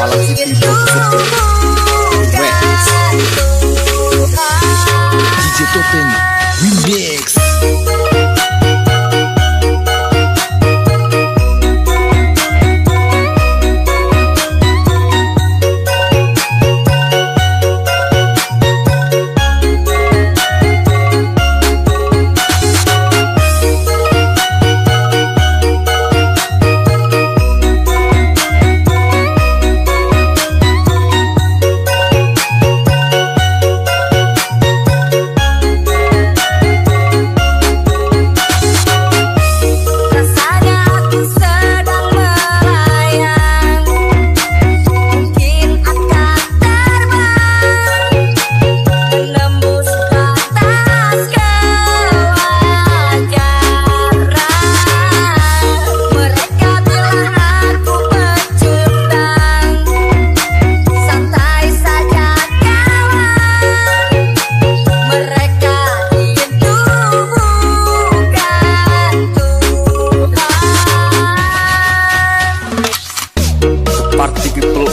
while I'm keeping you wet. DJ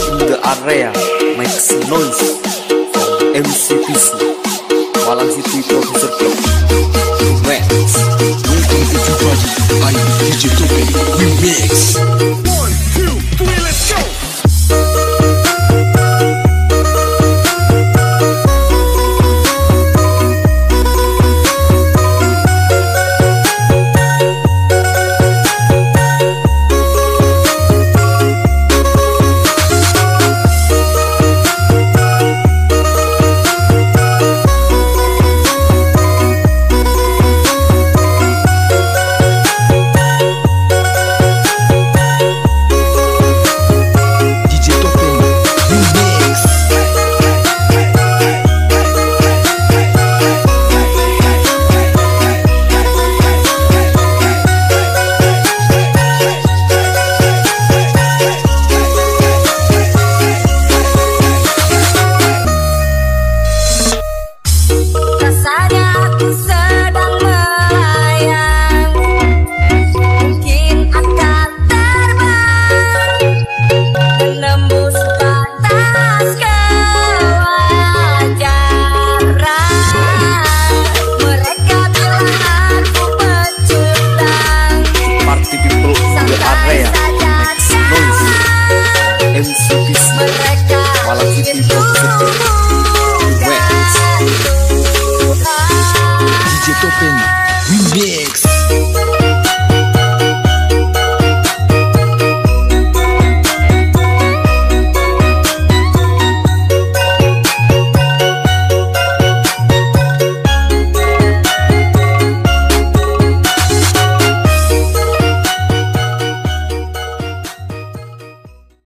The area makes noise from MCPC, Malang City Producer Club. Max, welcome to the project by DJ Remix. even